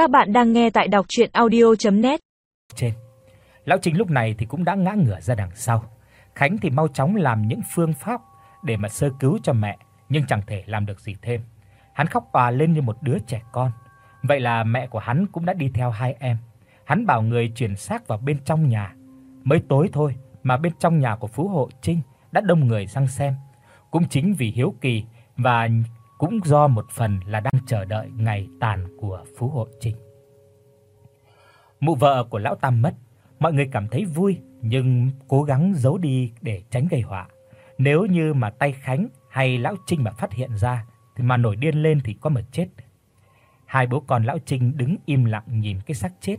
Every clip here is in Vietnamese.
Các bạn đang nghe tại đọc audio net Trên. Lão Trình lúc này thì cũng đã ngã ngửa ra đằng sau. Khánh thì mau chóng làm những phương pháp để mà sơ cứu cho mẹ, nhưng chẳng thể làm được gì thêm. Hắn khóc òa lên như một đứa trẻ con. Vậy là mẹ của hắn cũng đã đi theo hai em. Hắn bảo người chuyển xác vào bên trong nhà. Mới tối thôi mà bên trong nhà của Phú Hộ Trinh đã đông người sang xem. Cũng chính vì hiếu kỳ và cũng do một phần là đang chờ đợi ngày tàn của Phú Hộ Trinh. Mụ vợ của lão Tam mất, mọi người cảm thấy vui nhưng cố gắng giấu đi để tránh gây họa. Nếu như mà tay Khánh hay lão Trinh mà phát hiện ra thì mà nổi điên lên thì có mà chết. Hai bố con lão Trinh đứng im lặng nhìn cái xác chết.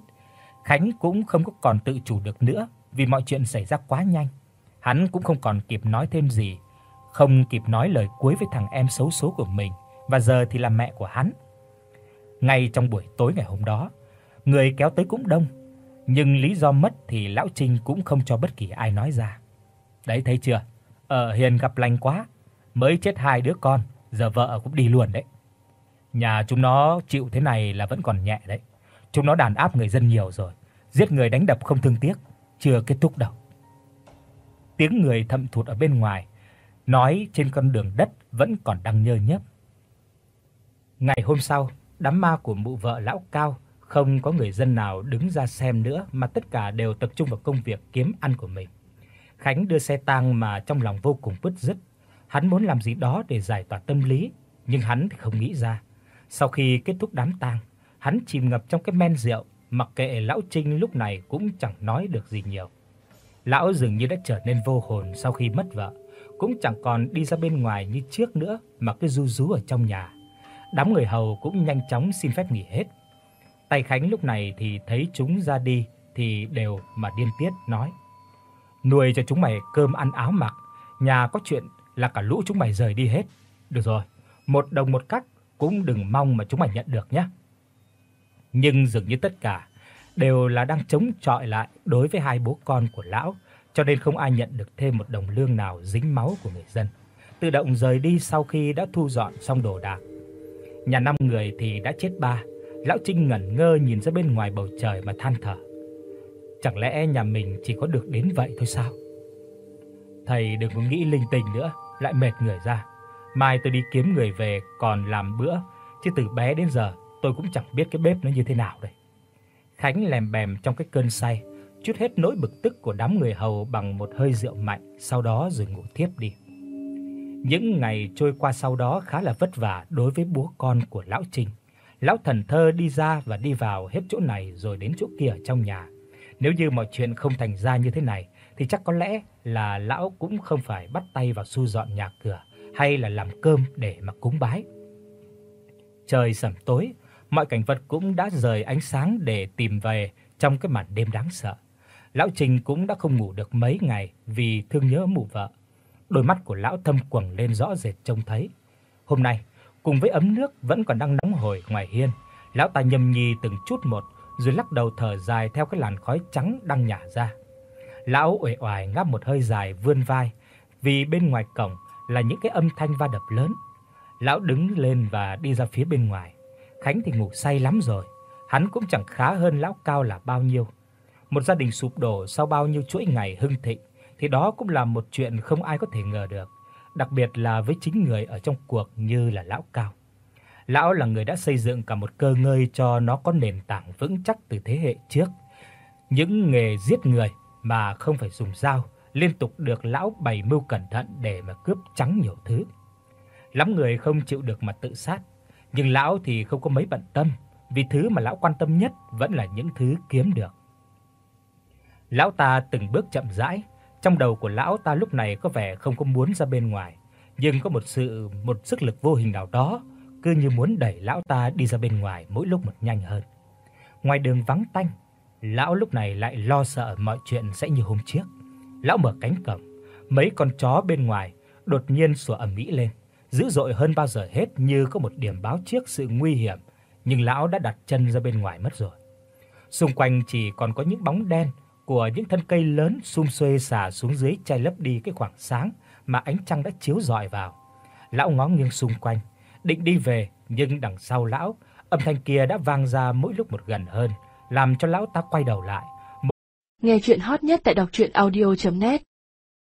Khánh cũng không có còn tự chủ được nữa vì mọi chuyện xảy ra quá nhanh. Hắn cũng không còn kịp nói thêm gì, không kịp nói lời cuối với thằng em xấu số của mình và giờ thì là mẹ của hắn. Ngay trong buổi tối ngày hôm đó, người kéo tới cũng đông, nhưng lý do mất thì lão Trinh cũng không cho bất kỳ ai nói ra. Đấy thấy chưa? Ở Hiền gặp lành quá, mới chết hai đứa con, giờ vợ cũng đi luôn đấy. Nhà chúng nó chịu thế này là vẫn còn nhẹ đấy. Chúng nó đàn áp người dân nhiều rồi, giết người đánh đập không thương tiếc, chưa kết thúc đâu. Tiếng người thầm thụt ở bên ngoài, nói trên con đường đất vẫn còn đang nhơ nhớp. Ngày hôm sau, đám ma của mụ vợ lão Cao không có người dân nào đứng ra xem nữa mà tất cả đều tập trung vào công việc kiếm ăn của mình. Khánh đưa xe tang mà trong lòng vô cùng bứt rứt. Hắn muốn làm gì đó để giải tỏa tâm lý, nhưng hắn thì không nghĩ ra. Sau khi kết thúc đám tang, hắn chìm ngập trong cái men rượu, mặc kệ lão Trinh lúc này cũng chẳng nói được gì nhiều. Lão dường như đã trở nên vô hồn sau khi mất vợ, cũng chẳng còn đi ra bên ngoài như trước nữa mà cứ ru rú ở trong nhà. Đám người hầu cũng nhanh chóng xin phép nghỉ hết. Tay Khánh lúc này thì thấy chúng ra đi thì đều mà điên tiết nói: "Nuôi cho chúng mày cơm ăn áo mặc, nhà có chuyện là cả lũ chúng mày rời đi hết. Được rồi, một đồng một cắt cũng đừng mong mà chúng mày nhận được nhé." Nhưng dường như tất cả đều là đang chống chọi lại đối với hai bố con của lão, cho nên không ai nhận được thêm một đồng lương nào dính máu của người dân. Tự động rời đi sau khi đã thu dọn xong đồ đạc. Nhà năm người thì đã chết ba. Lão Trinh ngẩn ngơ nhìn ra bên ngoài bầu trời mà than thở. Chẳng lẽ nhà mình chỉ có được đến vậy thôi sao? Thầy đừng có nghĩ linh tinh nữa, lại mệt người ra. Mai tôi đi kiếm người về còn làm bữa, chứ từ bé đến giờ tôi cũng chẳng biết cái bếp nó như thế nào đây. Khánh lèm bèm trong cái cơn say, chút hết nỗi bực tức của đám người hầu bằng một hơi rượu mạnh, sau đó rồi ngủ thiếp đi. Những ngày trôi qua sau đó khá là vất vả đối với bố con của lão Trình. Lão thần thơ đi ra và đi vào hết chỗ này rồi đến chỗ kia ở trong nhà. Nếu như mọi chuyện không thành ra như thế này thì chắc có lẽ là lão cũng không phải bắt tay vào thu dọn nhà cửa hay là làm cơm để mà cúng bái. Trời sẩm tối, mọi cảnh vật cũng đã rời ánh sáng để tìm về trong cái màn đêm đáng sợ. Lão Trình cũng đã không ngủ được mấy ngày vì thương nhớ mụ vợ. Đôi mắt của lão thâm quầng lên rõ rệt trông thấy. Hôm nay, cùng với ấm nước vẫn còn đang nóng hổi ngoài hiên, lão ta nhâm nhi từng chút một rồi lắc đầu thở dài theo cái làn khói trắng đang nhả ra. Lão uể oải ngáp một hơi dài vươn vai, vì bên ngoài cổng là những cái âm thanh va đập lớn. Lão đứng lên và đi ra phía bên ngoài. Khánh thì ngủ say lắm rồi, hắn cũng chẳng khá hơn lão cao là bao nhiêu. Một gia đình sụp đổ sau bao nhiêu chuỗi ngày hưng thịnh thì đó cũng là một chuyện không ai có thể ngờ được, đặc biệt là với chính người ở trong cuộc như là lão Cao. Lão là người đã xây dựng cả một cơ ngơi cho nó có nền tảng vững chắc từ thế hệ trước. Những nghề giết người mà không phải dùng dao liên tục được lão bày mưu cẩn thận để mà cướp trắng nhiều thứ. Lắm người không chịu được mà tự sát, nhưng lão thì không có mấy bận tâm, vì thứ mà lão quan tâm nhất vẫn là những thứ kiếm được. Lão ta từng bước chậm rãi, trong đầu của lão ta lúc này có vẻ không có muốn ra bên ngoài, nhưng có một sự một sức lực vô hình nào đó cứ như muốn đẩy lão ta đi ra bên ngoài mỗi lúc một nhanh hơn. Ngoài đường vắng tanh, lão lúc này lại lo sợ mọi chuyện sẽ như hôm trước. Lão mở cánh cổng, mấy con chó bên ngoài đột nhiên sủa ầm ĩ lên, dữ dội hơn bao giờ hết như có một điểm báo trước sự nguy hiểm, nhưng lão đã đặt chân ra bên ngoài mất rồi. Xung quanh chỉ còn có những bóng đen của những thân cây lớn sum xuê xả xuống dưới che lấp đi cái khoảng sáng mà ánh trăng đã chiếu rọi vào. Lão ngó nghiêng xung quanh, định đi về nhưng đằng sau lão, Âm thanh kia đã vang ra mỗi lúc một gần hơn, làm cho lão ta quay đầu lại. Nghe truyện hot nhất tại doctruyenaudio.net